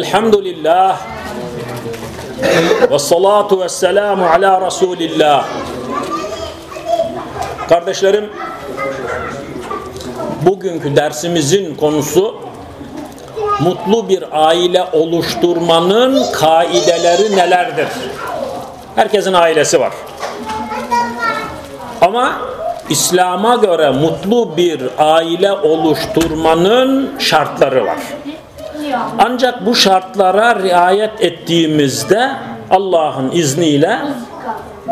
Elhamdülillah ve salatu ve selamu ala Resulillah Kardeşlerim bugünkü dersimizin konusu mutlu bir aile oluşturmanın kaideleri nelerdir? Herkesin ailesi var. Ama İslam'a göre mutlu bir aile oluşturmanın şartları var. Ancak bu şartlara riayet ettiğimizde Allah'ın izniyle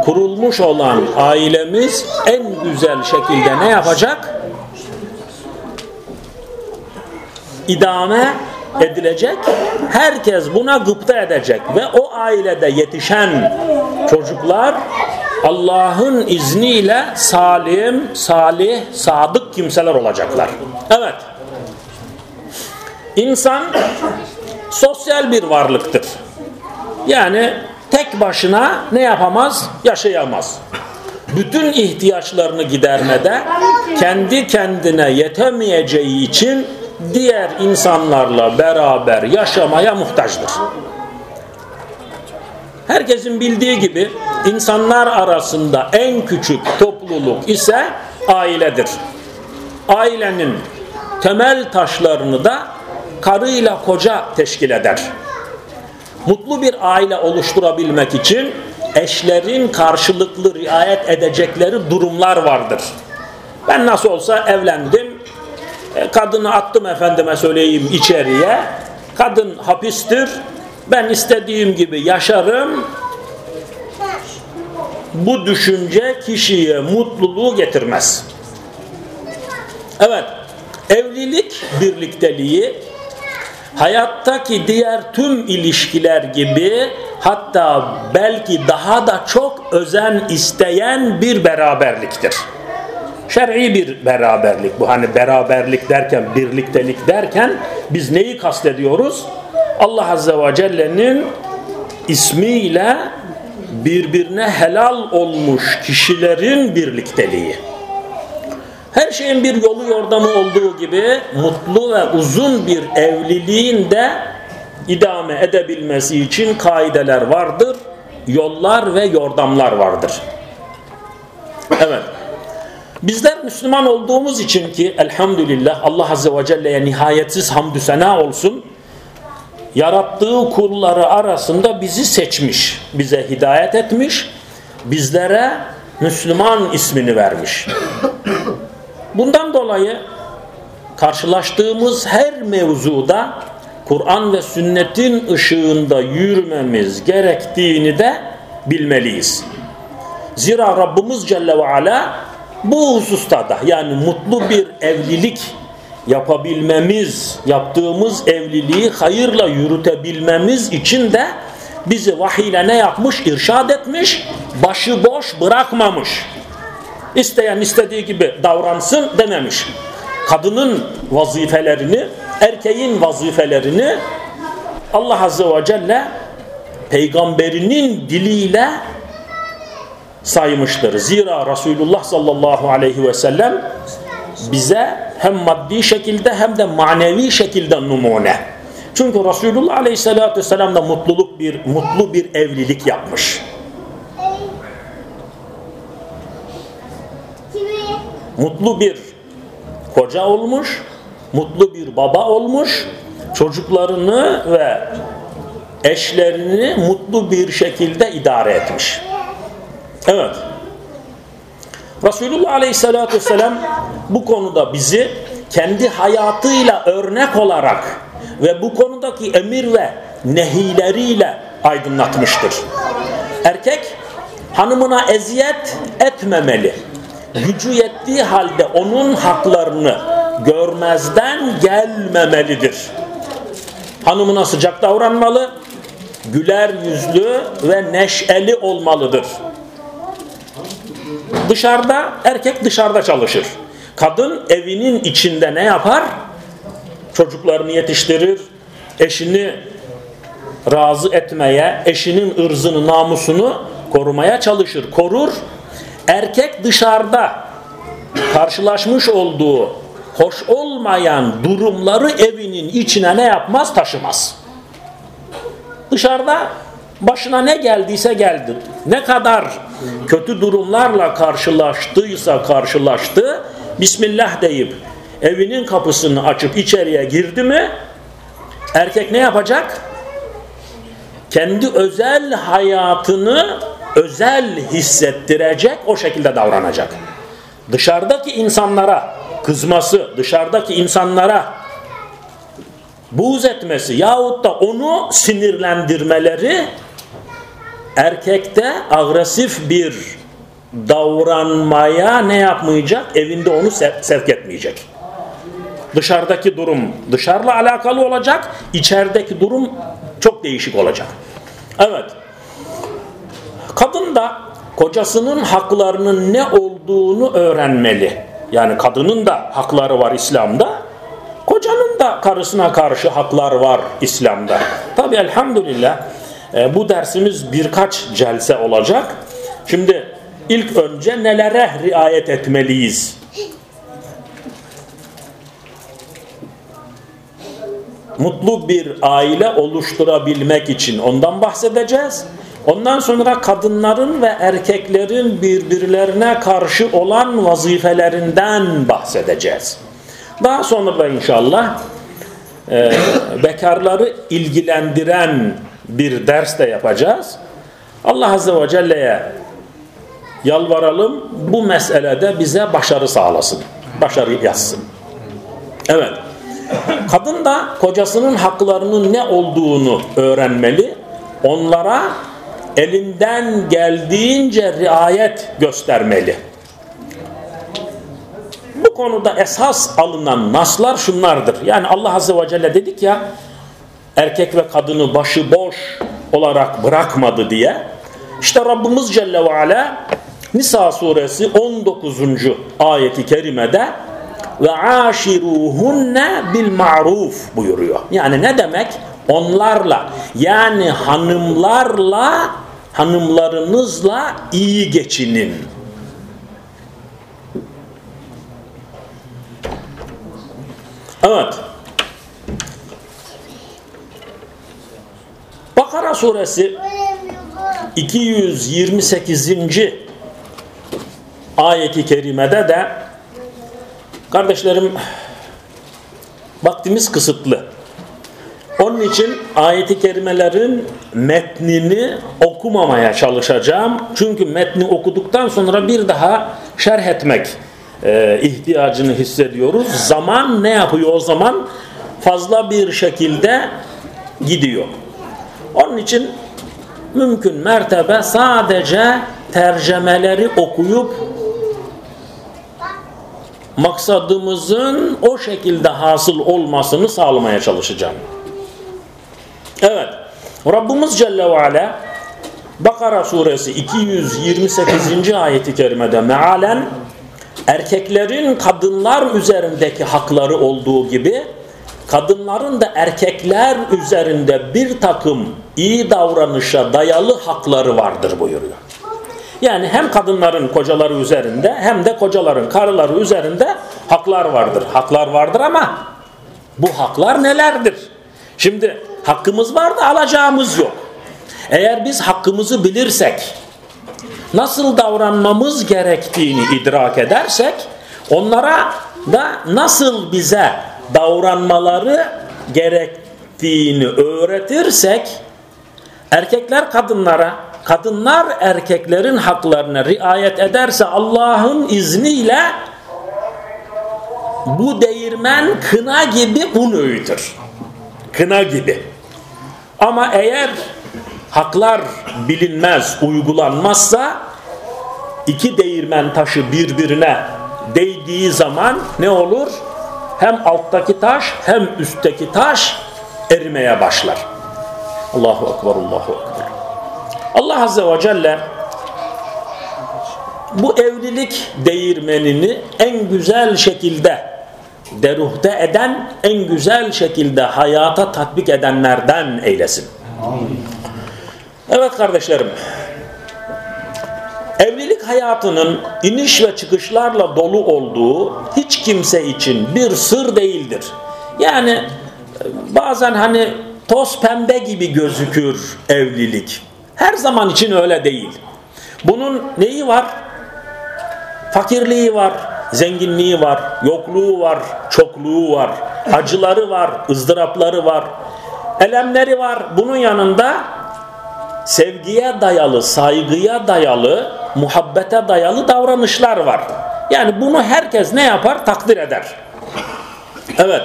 kurulmuş olan ailemiz en güzel şekilde ne yapacak? İdame edilecek. Herkes buna gıpta edecek ve o ailede yetişen çocuklar Allah'ın izniyle salim, salih, sadık kimseler olacaklar. Evet. İnsan sosyal bir varlıktır. Yani tek başına ne yapamaz? Yaşayamaz. Bütün ihtiyaçlarını gidermede kendi kendine yetemeyeceği için diğer insanlarla beraber yaşamaya muhtaçtır. Herkesin bildiği gibi insanlar arasında en küçük topluluk ise ailedir. Ailenin temel taşlarını da karıyla koca teşkil eder. Mutlu bir aile oluşturabilmek için eşlerin karşılıklı riayet edecekleri durumlar vardır. Ben nasıl olsa evlendim, e, kadını attım efendime söyleyeyim içeriye, kadın hapistir, ben istediğim gibi yaşarım, bu düşünce kişiye mutluluğu getirmez. Evet, evlilik birlikteliği hayattaki diğer tüm ilişkiler gibi hatta belki daha da çok özen isteyen bir beraberliktir. Şer'i bir beraberlik bu. Hani beraberlik derken, birliktelik derken biz neyi kastediyoruz? Allah Azze ve Celle'nin ismiyle birbirine helal olmuş kişilerin birlikteliği. Her şeyin bir yolu yordamı olduğu gibi mutlu ve uzun bir evliliğin de idame edebilmesi için kaideler vardır, yollar ve yordamlar vardır. Evet. Bizler Müslüman olduğumuz için ki elhamdülillah Allah Azze ve Celle'ye nihayetsiz hamdü sena olsun yarattığı kulları arasında bizi seçmiş, bize hidayet etmiş, bizlere Müslüman ismini vermiş. Bundan dolayı karşılaştığımız her mevzuda Kur'an ve sünnetin ışığında yürümemiz gerektiğini de bilmeliyiz. Zira Rabbimiz Celle ve Ala bu hususta da yani mutlu bir evlilik yapabilmemiz, yaptığımız evliliği hayırla yürütebilmemiz için de bizi vahiyle ne yapmış? İrşad etmiş, başıboş bırakmamış. İsteyen istediği gibi davransın dememiş. Kadının vazifelerini, erkeğin vazifelerini Allah Azze ve Celle peygamberinin diliyle saymıştır. Zira Resulullah sallallahu aleyhi ve sellem bize hem maddi şekilde hem de manevi şekilde numune. Çünkü Resulullah aleyhissalatü vesselam da mutluluk bir, mutlu bir evlilik yapmış. Mutlu bir koca olmuş, mutlu bir baba olmuş, çocuklarını ve eşlerini mutlu bir şekilde idare etmiş. Evet. Resulullah Aleyhisselatü Vesselam bu konuda bizi kendi hayatıyla örnek olarak ve bu konudaki emir ve nehileriyle aydınlatmıştır. Erkek hanımına eziyet etmemeli. Gücü yettiği halde onun haklarını görmezden gelmemelidir. Hanımına sıcak davranmalı, güler yüzlü ve neşeli olmalıdır. Dışarıda erkek dışarıda çalışır. Kadın evinin içinde ne yapar? Çocuklarını yetiştirir, eşini razı etmeye, eşinin ırzını, namusunu korumaya çalışır, korur. Erkek dışarıda karşılaşmış olduğu hoş olmayan durumları evinin içine ne yapmaz? Taşımaz. dışarıda başına ne geldiyse geldi. Ne kadar kötü durumlarla karşılaştıysa karşılaştı. Bismillah deyip evinin kapısını açıp içeriye girdi mi erkek ne yapacak? Kendi özel hayatını özel hissettirecek o şekilde davranacak. Dışarıdaki insanlara kızması, dışarıdaki insanlara buğz etmesi yahut da onu sinirlendirmeleri erkekte agresif bir davranmaya ne yapmayacak? Evinde onu sevk etmeyecek. Dışarıdaki durum dışarıla alakalı olacak, içerideki durum çok değişik olacak. Evet. Kadın da kocasının haklarının ne olduğunu öğrenmeli. Yani kadının da hakları var İslam'da. Kocanın da karısına karşı haklar var İslam'da. Tabi elhamdülillah e, bu dersimiz birkaç celse olacak. Şimdi ilk önce nelere riayet etmeliyiz? Mutlu bir aile oluşturabilmek için ondan bahsedeceğiz. Ondan sonra kadınların ve erkeklerin birbirlerine karşı olan vazifelerinden bahsedeceğiz. Daha sonra da inşallah e, bekarları ilgilendiren bir ders de yapacağız. Allah Azze ve Celle'ye yalvaralım bu meselede bize başarı sağlasın. Başarı yazsın. Evet. Kadın da kocasının haklarının ne olduğunu öğrenmeli. Onlara elinden geldiğince riayet göstermeli. Bu konuda esas alınan naslar şunlardır. Yani Allah Azze ve Celle dedik ya erkek ve kadını başıboş olarak bırakmadı diye. İşte Rabbimiz Celle ve Ala Nisa suresi 19. ayeti kerimede ve aşiruhunne bil ma'ruf buyuruyor. Yani ne demek? Onlarla yani hanımlarla hanımlarınızla iyi geçinin. Evet. Bakara suresi 228. ayeti kerimede de kardeşlerim vaktimiz kısıtlı. Onun için ayeti kerimelerin metnini okumamaya çalışacağım. Çünkü metni okuduktan sonra bir daha şerh etmek e, ihtiyacını hissediyoruz. Zaman ne yapıyor o zaman? Fazla bir şekilde gidiyor. Onun için mümkün mertebe sadece tercemeleri okuyup maksadımızın o şekilde hasıl olmasını sağlamaya çalışacağım. Evet. Rabbimiz Celle ve Ala Bakara suresi 228. ayeti kerimede mealen erkeklerin kadınlar üzerindeki hakları olduğu gibi kadınların da erkekler üzerinde bir takım iyi davranışa dayalı hakları vardır buyuruyor. Yani hem kadınların kocaları üzerinde hem de kocaların karıları üzerinde haklar vardır. Haklar vardır ama bu haklar nelerdir? Şimdi hakkımız var da alacağımız yok. Eğer biz hakkımızı bilirsek, nasıl davranmamız gerektiğini idrak edersek, onlara da nasıl bize davranmaları gerektiğini öğretirsek, erkekler kadınlara, kadınlar erkeklerin haklarına riayet ederse Allah'ın izniyle bu değirmen kına gibi un öğütür. Kına gibi. Ama eğer haklar bilinmez, uygulanmazsa iki değirmen taşı birbirine değdiği zaman ne olur? Hem alttaki taş hem üstteki taş erimeye başlar. Allahu Ekber, Allahu Ekber. Allah Azze ve Celle bu evlilik değirmenini en güzel şekilde deruhte eden, en güzel şekilde hayata tatbik edenlerden eylesin. Evet kardeşlerim, evlilik hayatının iniş ve çıkışlarla dolu olduğu hiç kimse için bir sır değildir. Yani bazen hani toz pembe gibi gözükür evlilik. Her zaman için öyle değil. Bunun neyi var? Fakirliği var, zenginliği var, yokluğu var, çokluğu var, acıları var, ızdırapları var, elemleri var. Bunun yanında sevgiye dayalı, saygıya dayalı, muhabbete dayalı davranışlar var. Yani bunu herkes ne yapar? Takdir eder. Evet.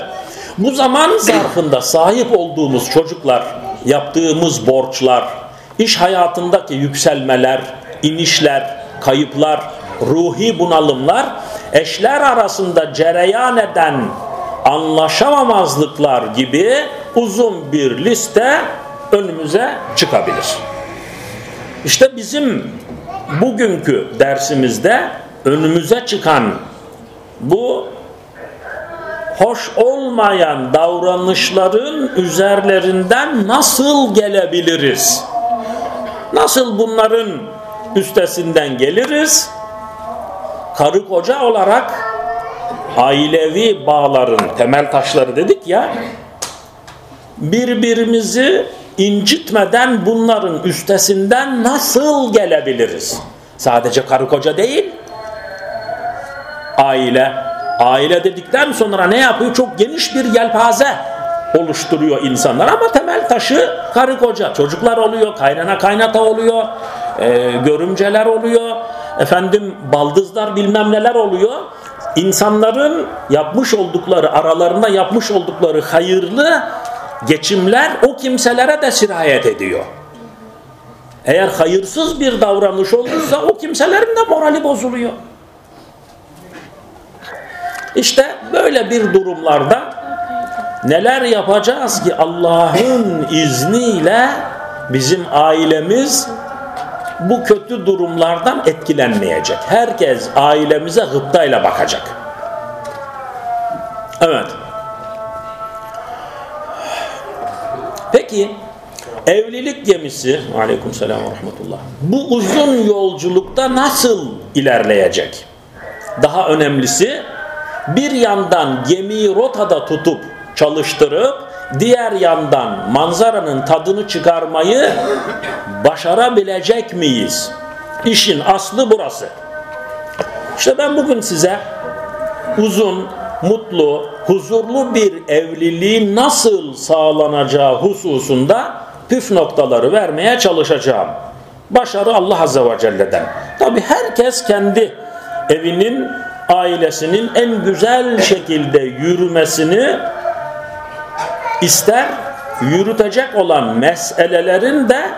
Bu zaman zarfında sahip olduğumuz çocuklar, yaptığımız borçlar, iş hayatındaki yükselmeler, inişler, kayıplar, ruhi bunalımlar, eşler arasında cereyan eden anlaşamamazlıklar gibi uzun bir liste önümüze çıkabilir. İşte bizim bugünkü dersimizde önümüze çıkan bu hoş olmayan davranışların üzerlerinden nasıl gelebiliriz? Nasıl bunların üstesinden geliriz? Karı koca olarak ailevi bağların temel taşları dedik ya birbirimizi incitmeden bunların üstesinden nasıl gelebiliriz? Sadece karı koca değil aile aile dedikten sonra ne yapıyor? Çok geniş bir yelpaze oluşturuyor insanlar ama temel taşı karı koca. Çocuklar oluyor, kaynana kaynata oluyor, e, görümceler oluyor, efendim baldızlar bilmem neler oluyor. İnsanların yapmış oldukları, aralarında yapmış oldukları hayırlı geçimler o kimselere de sirayet ediyor. Eğer hayırsız bir davranış olursa o kimselerin de morali bozuluyor. İşte böyle bir durumlarda neler yapacağız ki Allah'ın izniyle bizim ailemiz bu kötü durumlardan etkilenmeyecek. Herkes ailemize gıptayla bakacak. Evet. Peki evlilik gemisi aleyküm selam ve rahmetullah bu uzun yolculukta nasıl ilerleyecek? Daha önemlisi bir yandan gemiyi rotada tutup çalıştırıp diğer yandan manzaranın tadını çıkarmayı başarabilecek miyiz? İşin aslı burası. İşte ben bugün size uzun, mutlu, huzurlu bir evliliğin nasıl sağlanacağı hususunda püf noktaları vermeye çalışacağım. Başarı Allah Azze ve Celle'den. Tabi herkes kendi evinin ailesinin en güzel şekilde yürümesini ister yürütecek olan meselelerin de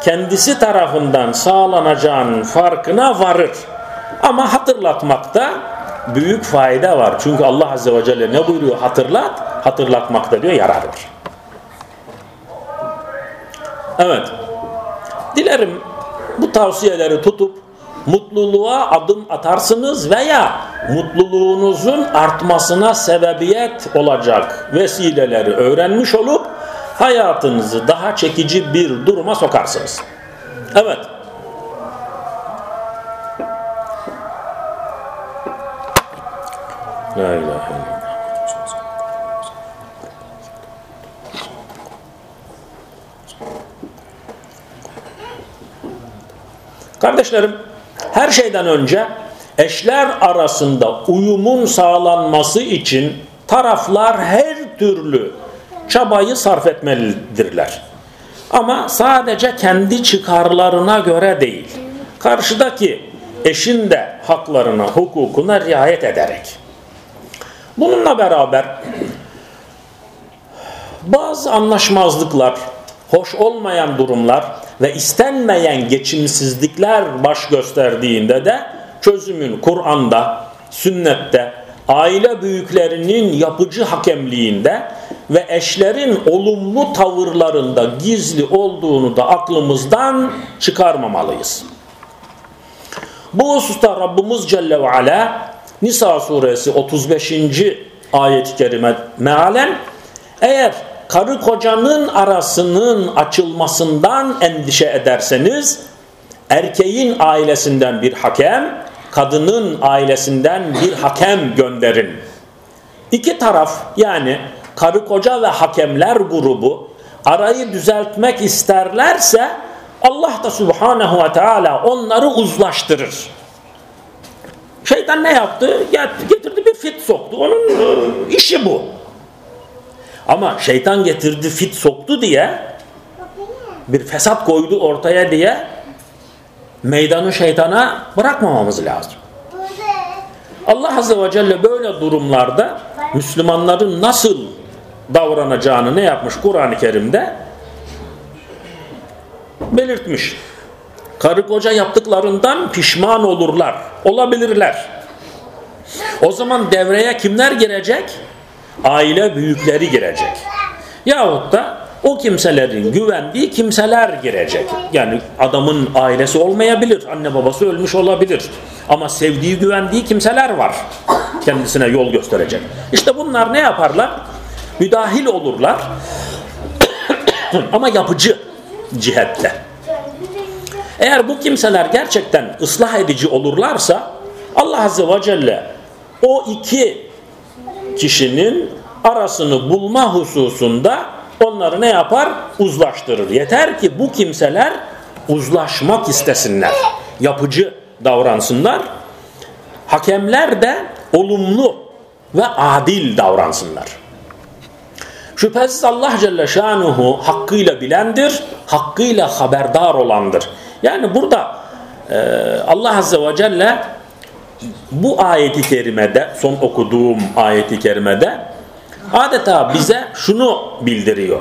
kendisi tarafından sağlanacağının farkına varır. Ama hatırlatmakta büyük fayda var. Çünkü Allah Azze ve Celle ne buyuruyor? Hatırlat. Hatırlatmakta diyor yarar var. Evet. Dilerim bu tavsiyeleri tutup mutluluğa adım atarsınız veya mutluluğunuzun artmasına sebebiyet olacak vesileleri öğrenmiş olup hayatınızı daha çekici bir duruma sokarsınız. Evet. La ilahe illallah. Kardeşlerim her şeyden önce eşler arasında uyumun sağlanması için taraflar her türlü çabayı sarf etmelidirler. Ama sadece kendi çıkarlarına göre değil. Karşıdaki eşin de haklarına, hukukuna riayet ederek. Bununla beraber bazı anlaşmazlıklar, hoş olmayan durumlar ve istenmeyen geçimsizlikler baş gösterdiğinde de çözümün Kur'an'da, sünnette, aile büyüklerinin yapıcı hakemliğinde ve eşlerin olumlu tavırlarında gizli olduğunu da aklımızdan çıkarmamalıyız. Bu hususta Rabbimiz Celle ve Ala Nisa suresi 35. ayet-i kerime mealen eğer karı kocanın arasının açılmasından endişe ederseniz erkeğin ailesinden bir hakem, kadının ailesinden bir hakem gönderin. İki taraf yani karı koca ve hakemler grubu arayı düzeltmek isterlerse Allah da subhanehu ve teala onları uzlaştırır. Şeytan ne yaptı? Getirdi bir fit soktu. Onun e, işi bu. Ama şeytan getirdi fit soktu diye bir fesat koydu ortaya diye meydanı şeytana bırakmamamız lazım. Allah Azze ve Celle böyle durumlarda Müslümanların nasıl davranacağını ne yapmış Kur'an-ı Kerim'de belirtmiş. Karı koca yaptıklarından pişman olurlar, olabilirler. O zaman devreye kimler girecek? Aile büyükleri girecek. Yahut da o kimselerin güvendiği kimseler girecek. Yani adamın ailesi olmayabilir, anne babası ölmüş olabilir. Ama sevdiği, güvendiği kimseler var. Kendisine yol gösterecek. İşte bunlar ne yaparlar? Müdahil olurlar. Ama yapıcı cihette. Eğer bu kimseler gerçekten ıslah edici olurlarsa Allah Azze ve Celle o iki kişinin arasını bulma hususunda onları ne yapar? Uzlaştırır. Yeter ki bu kimseler uzlaşmak istesinler. Yapıcı davransınlar. Hakemler de olumlu ve adil davransınlar. Şüphesiz Allah Celle Şanuhu hakkıyla bilendir, hakkıyla haberdar olandır. Yani burada e, Allah Azze ve Celle bu ayeti kerimede, son okuduğum ayeti kerimede adeta bize şunu bildiriyor.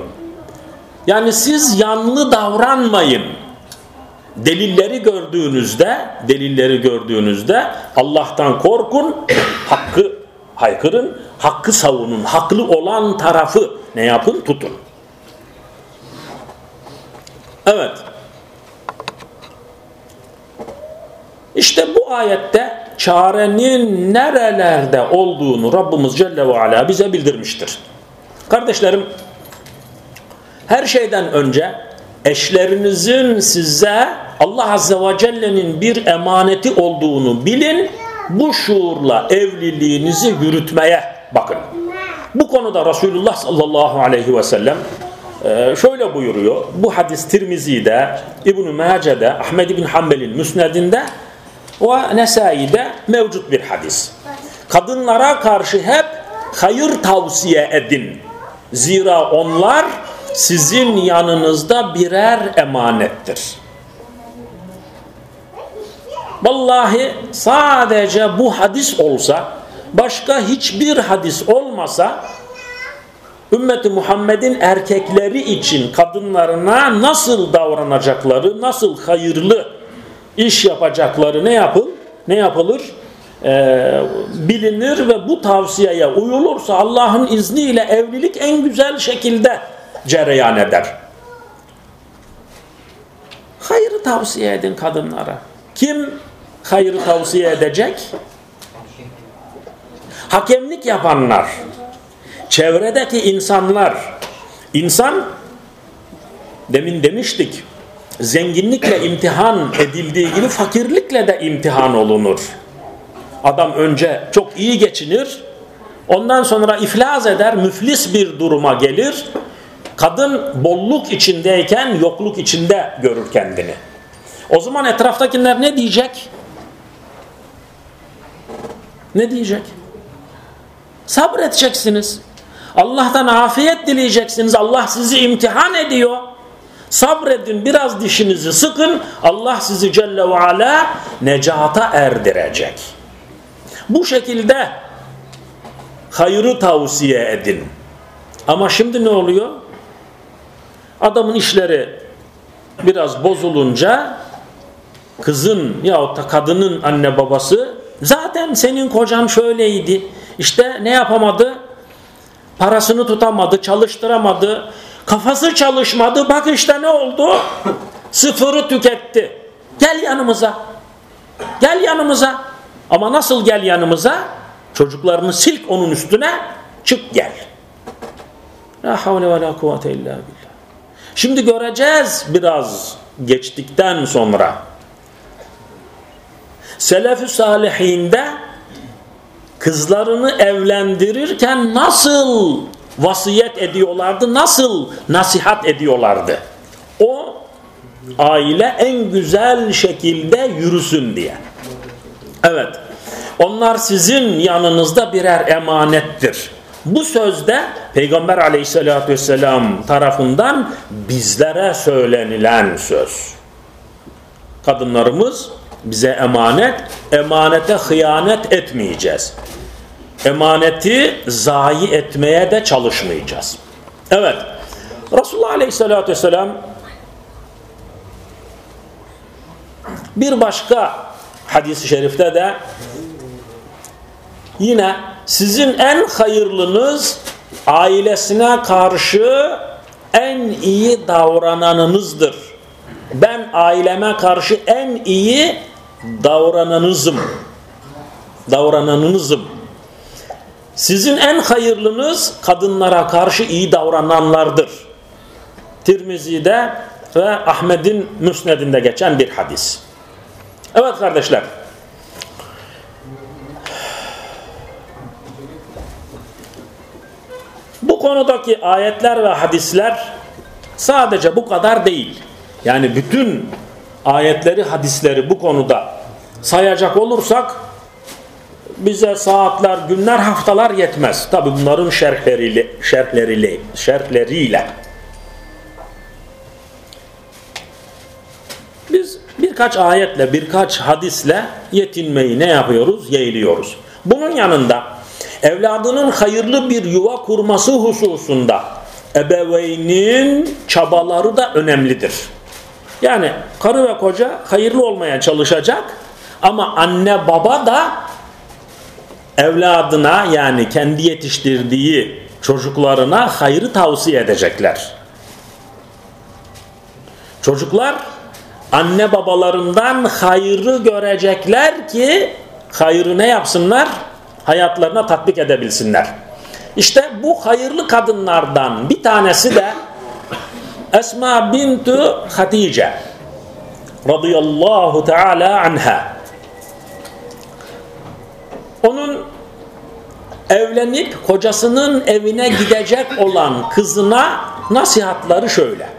Yani siz yanlı davranmayın. Delilleri gördüğünüzde, delilleri gördüğünüzde Allah'tan korkun, hakkı haykırın, hakkı savunun, haklı olan tarafı ne yapın? Tutun. Evet. İşte bu ayette çarenin nerelerde olduğunu Rabbimiz Celle ve Ala bize bildirmiştir. Kardeşlerim, her şeyden önce eşlerinizin size Allah Azze ve Celle'nin bir emaneti olduğunu bilin, bu şuurla evliliğinizi yürütmeye bakın. Bu konuda Resulullah sallallahu aleyhi ve sellem e, şöyle buyuruyor. Bu hadis Tirmizi'de, İbn-i Mace'de, Ahmed bin Hanbel'in müsnedinde ve Nesai'de mevcut bir hadis. Kadınlara karşı hep hayır tavsiye edin. Zira onlar sizin yanınızda birer emanettir. Vallahi sadece bu hadis olsa, başka hiçbir hadis olmasa, ümmeti Muhammed'in erkekleri için kadınlarına nasıl davranacakları, nasıl hayırlı iş yapacakları ne yapıl? Ne yapılır? Ee, bilinir ve bu tavsiyeye uyulursa Allah'ın izniyle evlilik en güzel şekilde cereyan eder. Hayrı tavsiye edin kadınlara. Kim hayrı tavsiye edecek? Hakemlik yapanlar, çevredeki insanlar, insan demin demiştik zenginlikle imtihan edildiği gibi fakirlikle de imtihan olunur. Adam önce çok iyi geçinir, ondan sonra iflas eder, müflis bir duruma gelir. Kadın bolluk içindeyken yokluk içinde görür kendini. O zaman etraftakiler ne diyecek? Ne diyecek? Sabredeceksiniz. Allah'tan afiyet dileyeceksiniz. Allah sizi imtihan ediyor. Sabredin biraz dişinizi sıkın Allah sizi Celle ve Ala necata erdirecek. Bu şekilde hayrı tavsiye edin. Ama şimdi ne oluyor? Adamın işleri biraz bozulunca kızın yahut da kadının anne babası zaten senin kocan şöyleydi. İşte ne yapamadı? Parasını tutamadı, çalıştıramadı, Kafası çalışmadı. Bak işte ne oldu? Sıfırı tüketti. Gel yanımıza. Gel yanımıza. Ama nasıl gel yanımıza? Çocuklarını silk onun üstüne. Çık gel. La havle ve la kuvvete illa billah. Şimdi göreceğiz biraz geçtikten sonra. Selef-ü salihinde kızlarını evlendirirken nasıl vasiyet ediyorlardı? Nasıl nasihat ediyorlardı? O aile en güzel şekilde yürüsün diye. Evet. Onlar sizin yanınızda birer emanettir. Bu sözde Peygamber aleyhissalatü vesselam tarafından bizlere söylenilen söz. Kadınlarımız bize emanet, emanete hıyanet etmeyeceğiz. Emaneti zayi etmeye de çalışmayacağız. Evet, Resulullah aleyhissalatü vesselam bir başka hadis-i şerifte de yine sizin en hayırlınız ailesine karşı en iyi davrananınızdır. Ben aileme karşı en iyi davrananızım. Davrananınızım. Sizin en hayırlınız kadınlara karşı iyi davrananlardır. Tirmizi'de ve Ahmet'in müsnedinde geçen bir hadis. Evet kardeşler. Bu konudaki ayetler ve hadisler sadece bu kadar değil. Yani bütün ayetleri, hadisleri bu konuda sayacak olursak bize saatler, günler, haftalar yetmez. Tabi bunların şerhleriyle, şerhleriyle, şerhleriyle. Biz birkaç ayetle, birkaç hadisle yetinmeyi ne yapıyoruz? Yeğliyoruz. Bunun yanında evladının hayırlı bir yuva kurması hususunda ebeveynin çabaları da önemlidir. Yani karı ve koca hayırlı olmaya çalışacak ama anne baba da evladına yani kendi yetiştirdiği çocuklarına hayrı tavsiye edecekler. Çocuklar anne babalarından hayrı görecekler ki hayrı ne yapsınlar? Hayatlarına tatbik edebilsinler. İşte bu hayırlı kadınlardan bir tanesi de Esma bintu Hatice radıyallahu teala anha. Onun evlenip kocasının evine gidecek olan kızına nasihatları şöyle.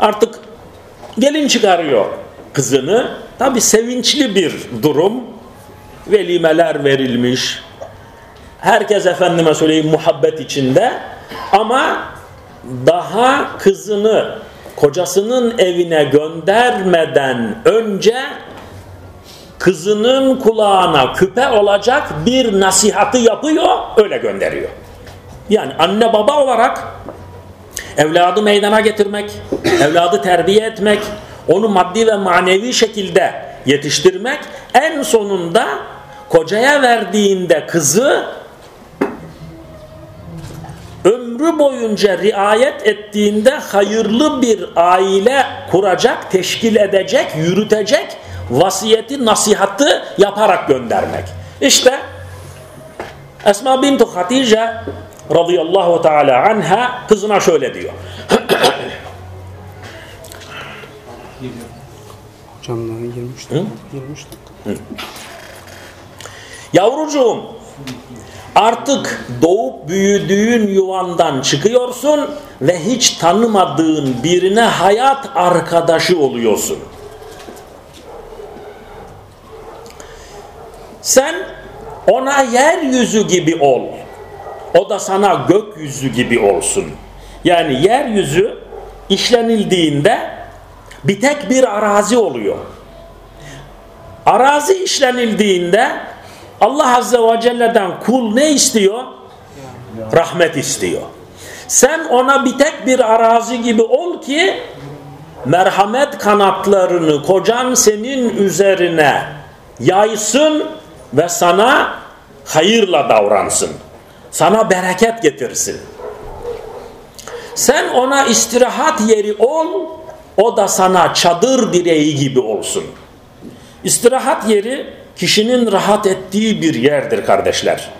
Artık gelin çıkarıyor kızını. Tabi sevinçli bir durum. Velimeler verilmiş. Herkes efendime söyleyeyim muhabbet içinde. Ama daha kızını kocasının evine göndermeden önce kızının kulağına küpe olacak bir nasihatı yapıyor, öyle gönderiyor. Yani anne baba olarak evladı meydana getirmek, evladı terbiye etmek, onu maddi ve manevi şekilde yetiştirmek en sonunda kocaya verdiğinde kızı ömrü boyunca riayet ettiğinde hayırlı bir aile kuracak, teşkil edecek, yürütecek vasiyeti, nasihatı yaparak göndermek. İşte Esma bintu Hatice radıyallahu teala anha kızına şöyle diyor. Hocam girmiştik. Girmiştik. Yavrucuğum artık doğup büyüdüğün yuvandan çıkıyorsun ve hiç tanımadığın birine hayat arkadaşı oluyorsun. Sen ona yeryüzü gibi ol. O da sana gökyüzü gibi olsun. Yani yeryüzü işlenildiğinde bir tek bir arazi oluyor. Arazi işlenildiğinde Allah Azze ve Celle'den kul ne istiyor? Rahmet istiyor. Sen ona bir tek bir arazi gibi ol ki merhamet kanatlarını kocan senin üzerine yaysın ve sana hayırla davransın. Sana bereket getirsin. Sen ona istirahat yeri ol, o da sana çadır direği gibi olsun. İstirahat yeri kişinin rahat ettiği bir yerdir kardeşler.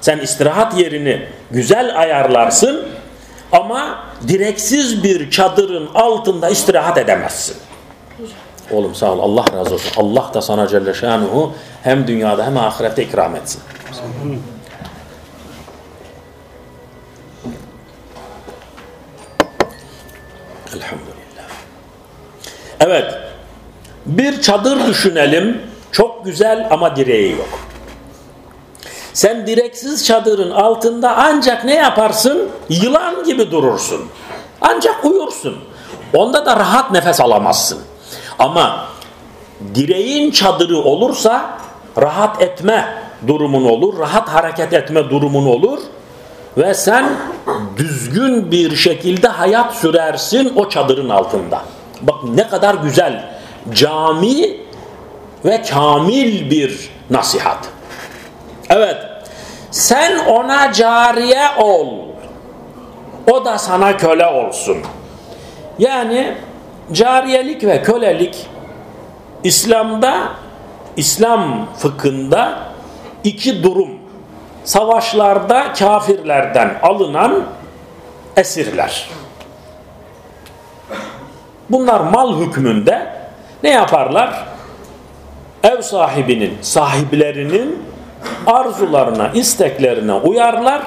Sen istirahat yerini güzel ayarlarsın ama direksiz bir çadırın altında istirahat edemezsin. Oğlum sağ ol Allah razı olsun. Allah da sana Celle Şanuhu hem dünyada hem ahirette ikram etsin. Elhamdülillah. Evet. Bir çadır düşünelim. Çok güzel ama direği yok. Sen direksiz çadırın altında ancak ne yaparsın? Yılan gibi durursun. Ancak uyursun. Onda da rahat nefes alamazsın. Ama direğin çadırı olursa rahat etme durumun olur, rahat hareket etme durumun olur ve sen düzgün bir şekilde hayat sürersin o çadırın altında. Bak ne kadar güzel, cami ve kamil bir nasihat. Evet, sen ona cariye ol, o da sana köle olsun. Yani cariyelik ve kölelik İslam'da, İslam fıkhında iki durum. Savaşlarda kafirlerden alınan esirler. Bunlar mal hükmünde ne yaparlar? Ev sahibinin, sahiplerinin arzularına, isteklerine uyarlar.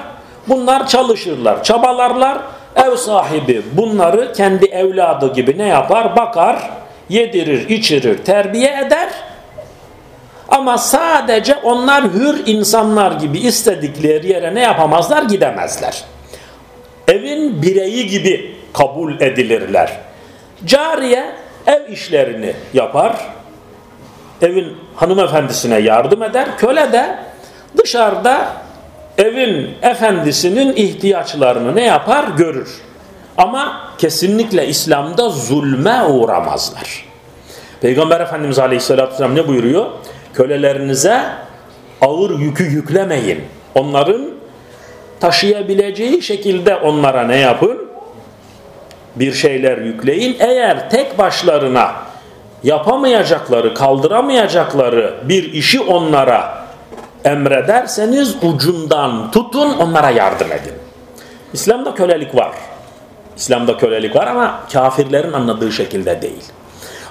Bunlar çalışırlar, çabalarlar. Ev sahibi bunları kendi evladı gibi ne yapar? Bakar, yedirir, içirir, terbiye eder. Ama sadece onlar hür insanlar gibi istedikleri yere ne yapamazlar? Gidemezler. Evin bireyi gibi kabul edilirler. Cariye ev işlerini yapar. Evin hanımefendisine yardım eder. Köle de dışarıda evin efendisinin ihtiyaçlarını ne yapar? Görür. Ama kesinlikle İslam'da zulme uğramazlar. Peygamber Efendimiz Aleyhisselatü Vesselam ne buyuruyor? Kölelerinize ağır yükü yüklemeyin. Onların taşıyabileceği şekilde onlara ne yapın? Bir şeyler yükleyin. Eğer tek başlarına yapamayacakları, kaldıramayacakları bir işi onlara emrederseniz ucundan tutun onlara yardım edin. İslam'da kölelik var. İslam'da kölelik var ama kafirlerin anladığı şekilde değil.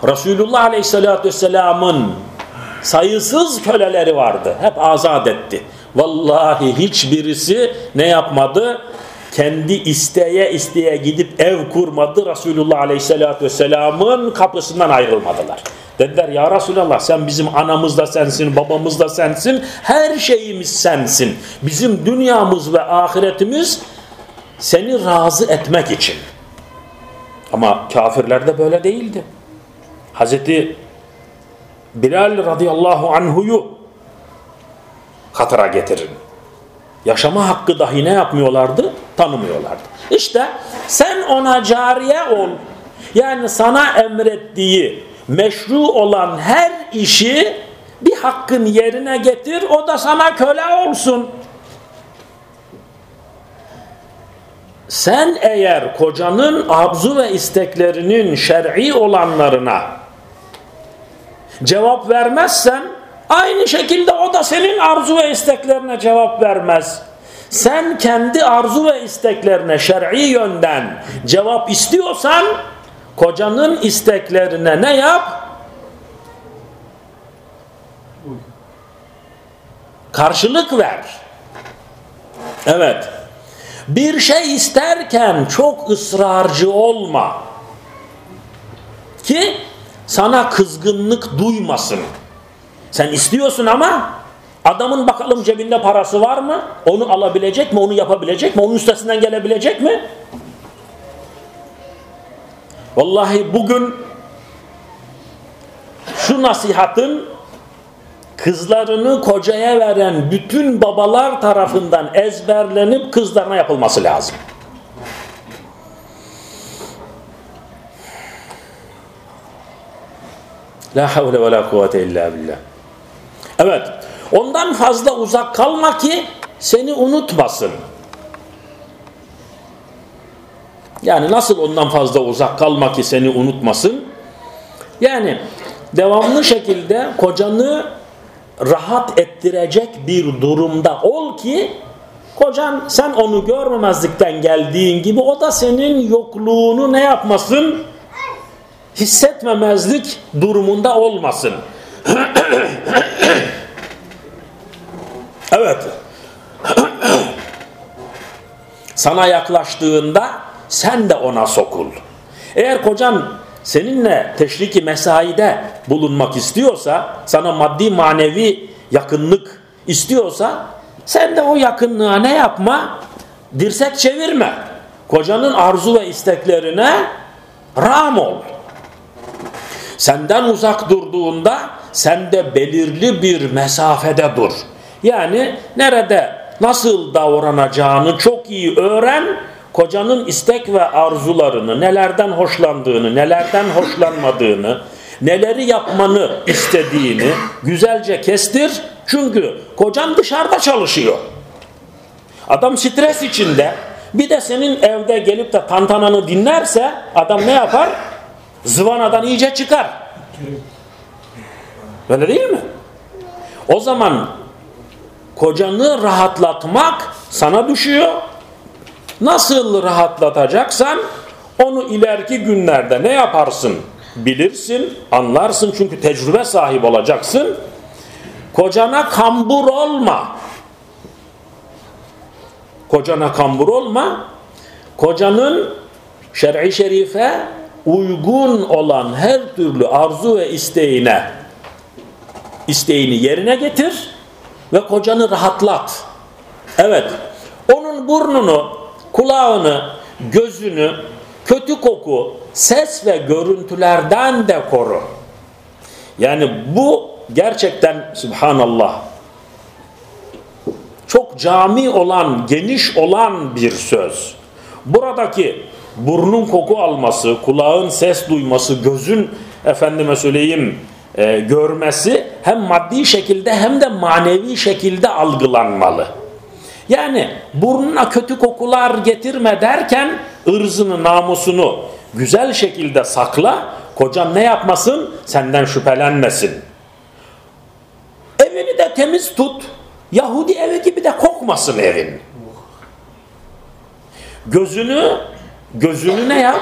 Resulullah Aleyhisselatü Vesselam'ın sayısız köleleri vardı. Hep azat etti. Vallahi hiçbirisi ne yapmadı? Kendi isteye isteye gidip ev kurmadı. Resulullah Aleyhisselatü Vesselam'ın kapısından ayrılmadılar. Dediler ya Resulallah sen bizim anamız da sensin, babamız da sensin, her şeyimiz sensin. Bizim dünyamız ve ahiretimiz seni razı etmek için. Ama kafirlerde böyle değildi. Hazreti Bilal radıyallahu anhuyu hatıra getirin. Yaşama hakkı dahi ne yapmıyorlardı? Tanımıyorlardı. İşte sen ona cariye ol. Yani sana emrettiği meşru olan her işi bir hakkın yerine getir. O da sana köle olsun. Sen eğer kocanın arzu ve isteklerinin şer'i olanlarına cevap vermezsen aynı şekilde o da senin arzu ve isteklerine cevap vermez. Sen kendi arzu ve isteklerine şer'i yönden cevap istiyorsan kocanın isteklerine ne yap? Karşılık ver. Evet. Bir şey isterken çok ısrarcı olma. Ki sana kızgınlık duymasın. Sen istiyorsun ama adamın bakalım cebinde parası var mı? Onu alabilecek mi? Onu yapabilecek mi? Onun üstesinden gelebilecek mi? Vallahi bugün şu nasihatın kızlarını kocaya veren bütün babalar tarafından ezberlenip kızlarına yapılması lazım. La havle ve la kuvvete illa billah. Evet. Ondan fazla uzak kalma ki seni unutmasın. Yani nasıl ondan fazla uzak kalma ki seni unutmasın? Yani devamlı şekilde kocanı rahat ettirecek bir durumda ol ki kocan sen onu görmemezlikten geldiğin gibi o da senin yokluğunu ne yapmasın? Hissetmemezlik durumunda olmasın. evet. Sana yaklaştığında sen de ona sokul. Eğer kocan seninle teşriki mesaide bulunmak istiyorsa, sana maddi manevi yakınlık istiyorsa, sen de o yakınlığa ne yapma? Dirsek çevirme. Kocanın arzu ve isteklerine ram ol. Senden uzak durduğunda sen de belirli bir mesafede dur. Yani nerede nasıl davranacağını çok iyi öğren. Kocanın istek ve arzularını, nelerden hoşlandığını, nelerden hoşlanmadığını, neleri yapmanı istediğini güzelce kestir. Çünkü kocan dışarıda çalışıyor. Adam stres içinde. Bir de senin evde gelip de tantananı dinlerse adam ne yapar? Zıvanadan iyice çıkar. Böyle değil mi? O zaman kocanı rahatlatmak sana düşüyor. Nasıl rahatlatacaksan onu ileriki günlerde ne yaparsın? Bilirsin, anlarsın çünkü tecrübe sahibi olacaksın. Kocana kambur olma. Kocana kambur olma. Kocanın şer'i şerife uygun olan her türlü arzu ve isteğine isteğini yerine getir ve kocanı rahatlat. Evet, onun burnunu, kulağını, gözünü kötü koku, ses ve görüntülerden de koru. Yani bu gerçekten subhanallah çok cami olan, geniş olan bir söz. Buradaki burnun koku alması, kulağın ses duyması, gözün efendime söyleyeyim e, görmesi hem maddi şekilde hem de manevi şekilde algılanmalı. Yani burnuna kötü kokular getirme derken ırzını, namusunu güzel şekilde sakla, kocan ne yapmasın? Senden şüphelenmesin. Evini de temiz tut. Yahudi evi gibi de kokmasın evin. Gözünü gözünü ne yap?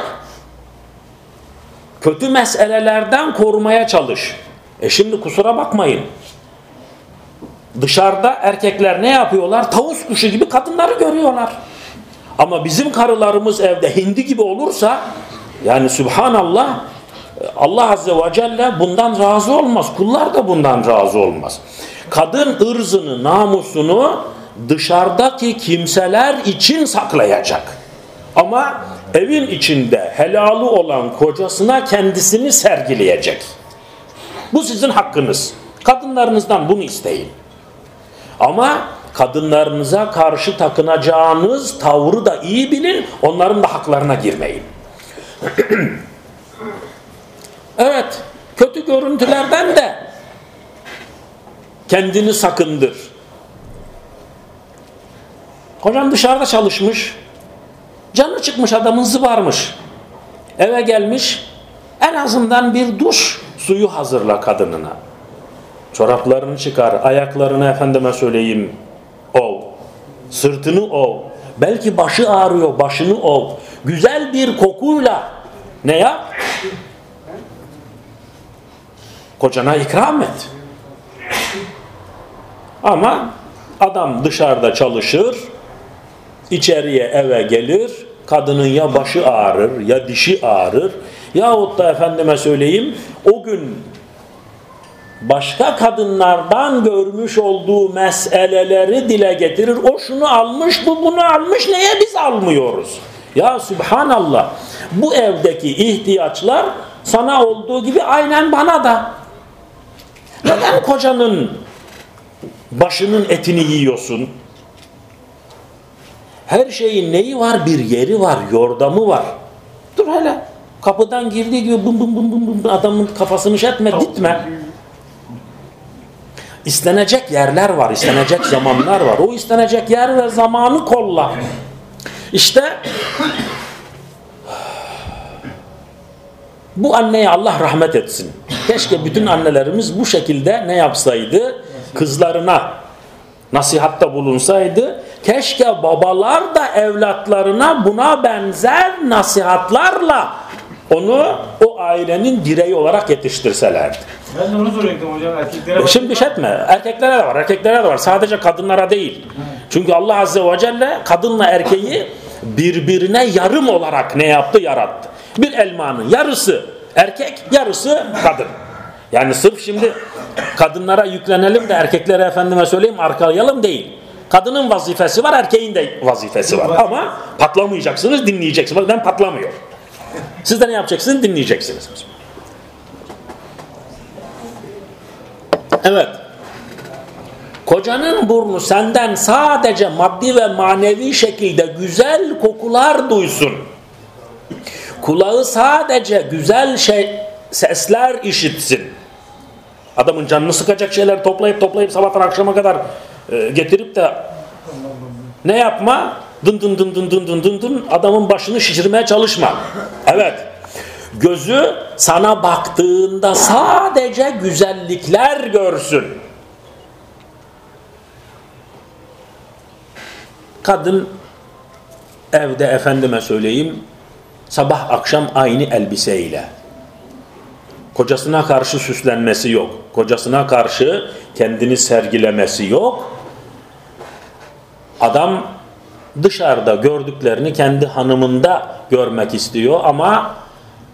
Kötü meselelerden korumaya çalış. E şimdi kusura bakmayın. Dışarıda erkekler ne yapıyorlar? Tavus kuşu gibi kadınları görüyorlar. Ama bizim karılarımız evde hindi gibi olursa yani Subhanallah Allah Azze ve Celle bundan razı olmaz. Kullar da bundan razı olmaz. Kadın ırzını, namusunu dışarıdaki kimseler için saklayacak. Ama evin içinde helalı olan kocasına kendisini sergileyecek. Bu sizin hakkınız. Kadınlarınızdan bunu isteyin. Ama kadınlarınıza karşı takınacağınız tavrı da iyi bilin. Onların da haklarına girmeyin. evet, kötü görüntülerden de kendini sakındır. Hocam dışarıda çalışmış. Canı çıkmış adamın zıbarmış. Eve gelmiş. En azından bir duş suyu hazırla kadınına. Çoraplarını çıkar, ayaklarını efendime söyleyeyim ov. Sırtını ov. Belki başı ağrıyor, başını ov. Güzel bir kokuyla ne yap? Kocana ikram et. Ama adam dışarıda çalışır, içeriye eve gelir, kadının ya başı ağrır ya dişi ağrır yahut da efendime söyleyeyim o gün başka kadınlardan görmüş olduğu meseleleri dile getirir. O şunu almış, bu bunu almış, neye biz almıyoruz? Ya Subhanallah, bu evdeki ihtiyaçlar sana olduğu gibi aynen bana da. Neden kocanın başının etini yiyorsun? Her şeyin neyi var? Bir yeri var, yordamı var. Dur hele. Kapıdan girdiği gibi bım bım bım bım bım adamın kafasını şetme, gitme. İstenecek yerler var, istenecek zamanlar var. O istenecek yer ve zamanı kolla. İşte bu anneye Allah rahmet etsin. Keşke bütün annelerimiz bu şekilde ne yapsaydı? Kızlarına nasihatta bulunsaydı. Keşke babalar da evlatlarına buna benzer nasihatlarla onu o ailenin direği olarak yetiştirselerdi. Ben de onu soracaktım hocam. Erkeklere bak- Şimdi şey etme. Erkeklere de var. Erkeklere de var. Sadece kadınlara değil. Çünkü Allah Azze ve Celle kadınla erkeği birbirine yarım olarak ne yaptı? Yarattı. Bir elmanın yarısı erkek, yarısı kadın. Yani sırf şimdi kadınlara yüklenelim de erkeklere efendime söyleyeyim arkalayalım değil. Kadının vazifesi var, erkeğin de vazifesi var. Ama patlamayacaksınız, dinleyeceksiniz. Bak ben patlamıyor. Siz de ne yapacaksınız? Dinleyeceksiniz. Evet. Kocanın burnu senden sadece maddi ve manevi şekilde güzel kokular duysun. Kulağı sadece güzel şey, sesler işitsin. Adamın canını sıkacak şeyler toplayıp toplayıp sabahtan akşama kadar e, getirip de ne yapma? Dın dın dın dın dın dın dın dın adamın başını şişirmeye çalışma. Evet. Gözü sana baktığında sadece güzellikler görsün. Kadın evde efendime söyleyeyim sabah akşam aynı elbiseyle. Kocasına karşı süslenmesi yok. Kocasına karşı kendini sergilemesi yok. Adam dışarıda gördüklerini kendi hanımında görmek istiyor ama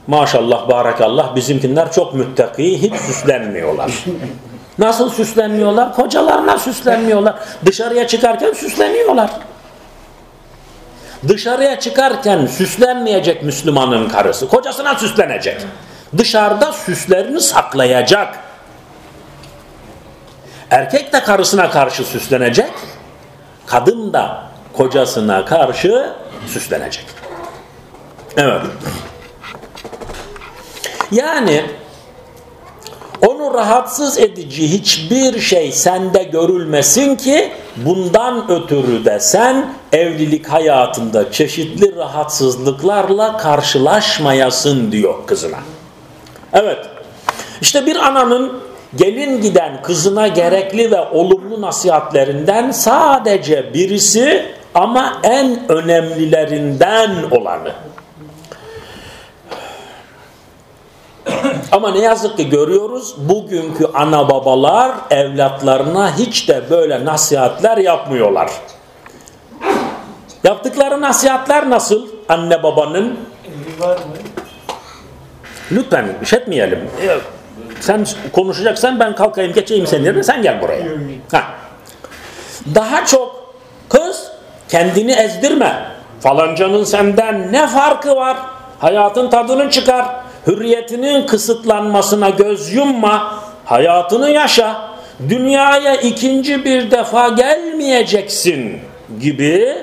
maşallah barakallah bizimkiler çok müttaki hiç süslenmiyorlar. Nasıl süslenmiyorlar? Kocalarına süslenmiyorlar. Dışarıya çıkarken süsleniyorlar. Dışarıya çıkarken süslenmeyecek Müslümanın karısı. Kocasına süslenecek. Dışarıda süslerini saklayacak. Erkek de karısına karşı süslenecek. Kadın da kocasına karşı süslenecek. Evet. Yani onu rahatsız edici hiçbir şey sende görülmesin ki bundan ötürü de sen evlilik hayatında çeşitli rahatsızlıklarla karşılaşmayasın diyor kızına. Evet. İşte bir ananın gelin giden kızına gerekli ve olumlu nasihatlerinden sadece birisi ama en önemlilerinden olanı. Ama ne yazık ki görüyoruz bugünkü ana babalar evlatlarına hiç de böyle nasihatler yapmıyorlar. Yaptıkları nasihatler nasıl anne babanın? Lütfen iş etmeyelim. Sen konuşacaksan ben kalkayım geçeyim senin yerine sen gel buraya. Ha. Daha çok kız kendini ezdirme. Falancanın senden ne farkı var? Hayatın tadını çıkar. Hürriyetinin kısıtlanmasına göz yumma. Hayatını yaşa. Dünyaya ikinci bir defa gelmeyeceksin gibi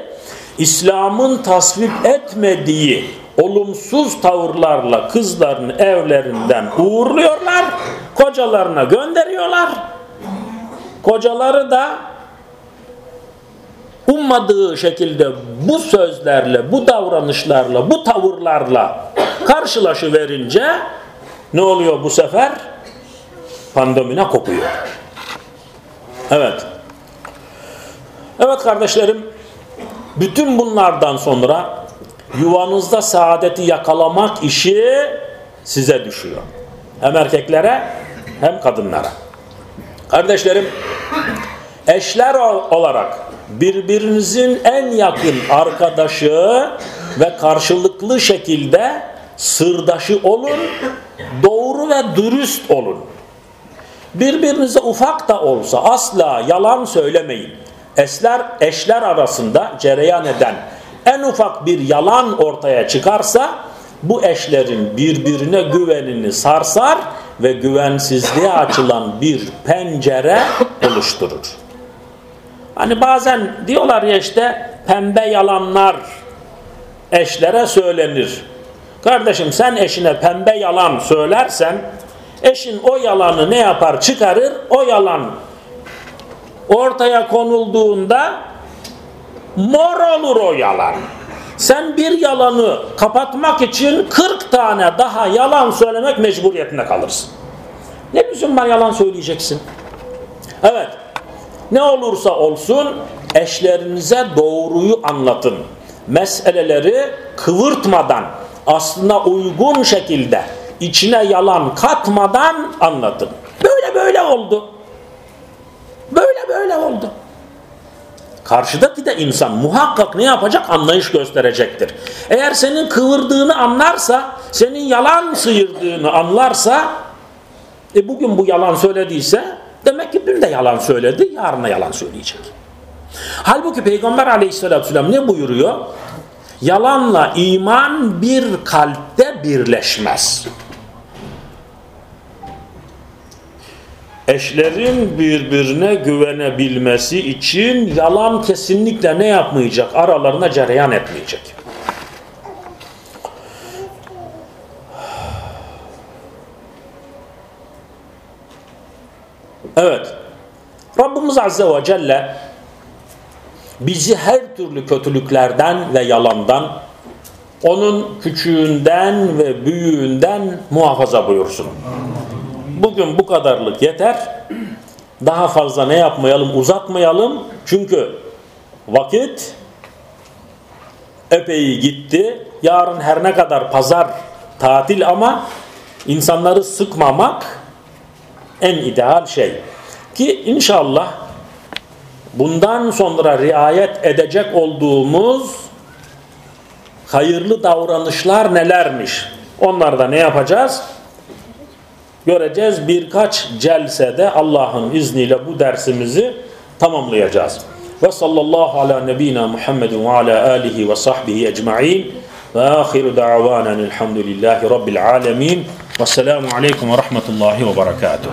İslam'ın tasvip etmediği olumsuz tavırlarla kızlarını evlerinden uğurluyorlar. Kocalarına gönderiyorlar. Kocaları da ummadığı şekilde bu sözlerle, bu davranışlarla, bu tavırlarla karşılaşıverince ne oluyor bu sefer? Pandemine kopuyor. Evet. Evet kardeşlerim, bütün bunlardan sonra yuvanızda saadeti yakalamak işi size düşüyor. Hem erkeklere hem kadınlara. Kardeşlerim, eşler olarak birbirinizin en yakın arkadaşı ve karşılıklı şekilde sırdaşı olun, doğru ve dürüst olun. Birbirinize ufak da olsa asla yalan söylemeyin. Eşler, eşler arasında cereyan eden en ufak bir yalan ortaya çıkarsa bu eşlerin birbirine güvenini sarsar ve güvensizliğe açılan bir pencere oluşturur. Hani bazen diyorlar ya işte pembe yalanlar eşlere söylenir. Kardeşim sen eşine pembe yalan söylersen eşin o yalanı ne yapar çıkarır o yalan ortaya konulduğunda mor olur o yalan. Sen bir yalanı kapatmak için 40 tane daha yalan söylemek mecburiyetinde kalırsın. Ne biçim ben yalan söyleyeceksin? Evet. Ne olursa olsun eşlerinize doğruyu anlatın. Meseleleri kıvırtmadan, aslına uygun şekilde, içine yalan katmadan anlatın. Böyle böyle oldu. Böyle böyle oldu. karşıdaki de insan muhakkak ne yapacak? Anlayış gösterecektir. Eğer senin kıvırdığını anlarsa, senin yalan sıyırdığını anlarsa, e bugün bu yalan söylediyse, demek ki dün de yalan söyledi, yarın da yalan söyleyecek. Halbuki Peygamber aleyhissalatü vesselam ne buyuruyor? Yalanla iman bir kalpte birleşmez. Eşlerin birbirine güvenebilmesi için yalan kesinlikle ne yapmayacak? Aralarına cereyan etmeyecek. Evet. Rabbimiz Azze ve Celle bizi her türlü kötülüklerden ve yalandan, onun küçüğünden ve büyüğünden muhafaza buyursun. Bugün bu kadarlık yeter. Daha fazla ne yapmayalım, uzatmayalım. Çünkü vakit epey gitti. Yarın her ne kadar pazar tatil ama insanları sıkmamak en ideal şey. Ki inşallah bundan sonra riayet edecek olduğumuz hayırlı davranışlar nelermiş? Onlarda ne yapacağız? Göreceğiz birkaç celsede Allah'ın izniyle bu dersimizi tamamlayacağız. Ve sallallahu ala nebina Muhammedin ve ala alihi ve sahbihi ecma'in ve ahiru da'vanen elhamdülillahi rabbil alemin ve selamu aleyküm ve rahmetullahi ve berekatuhu.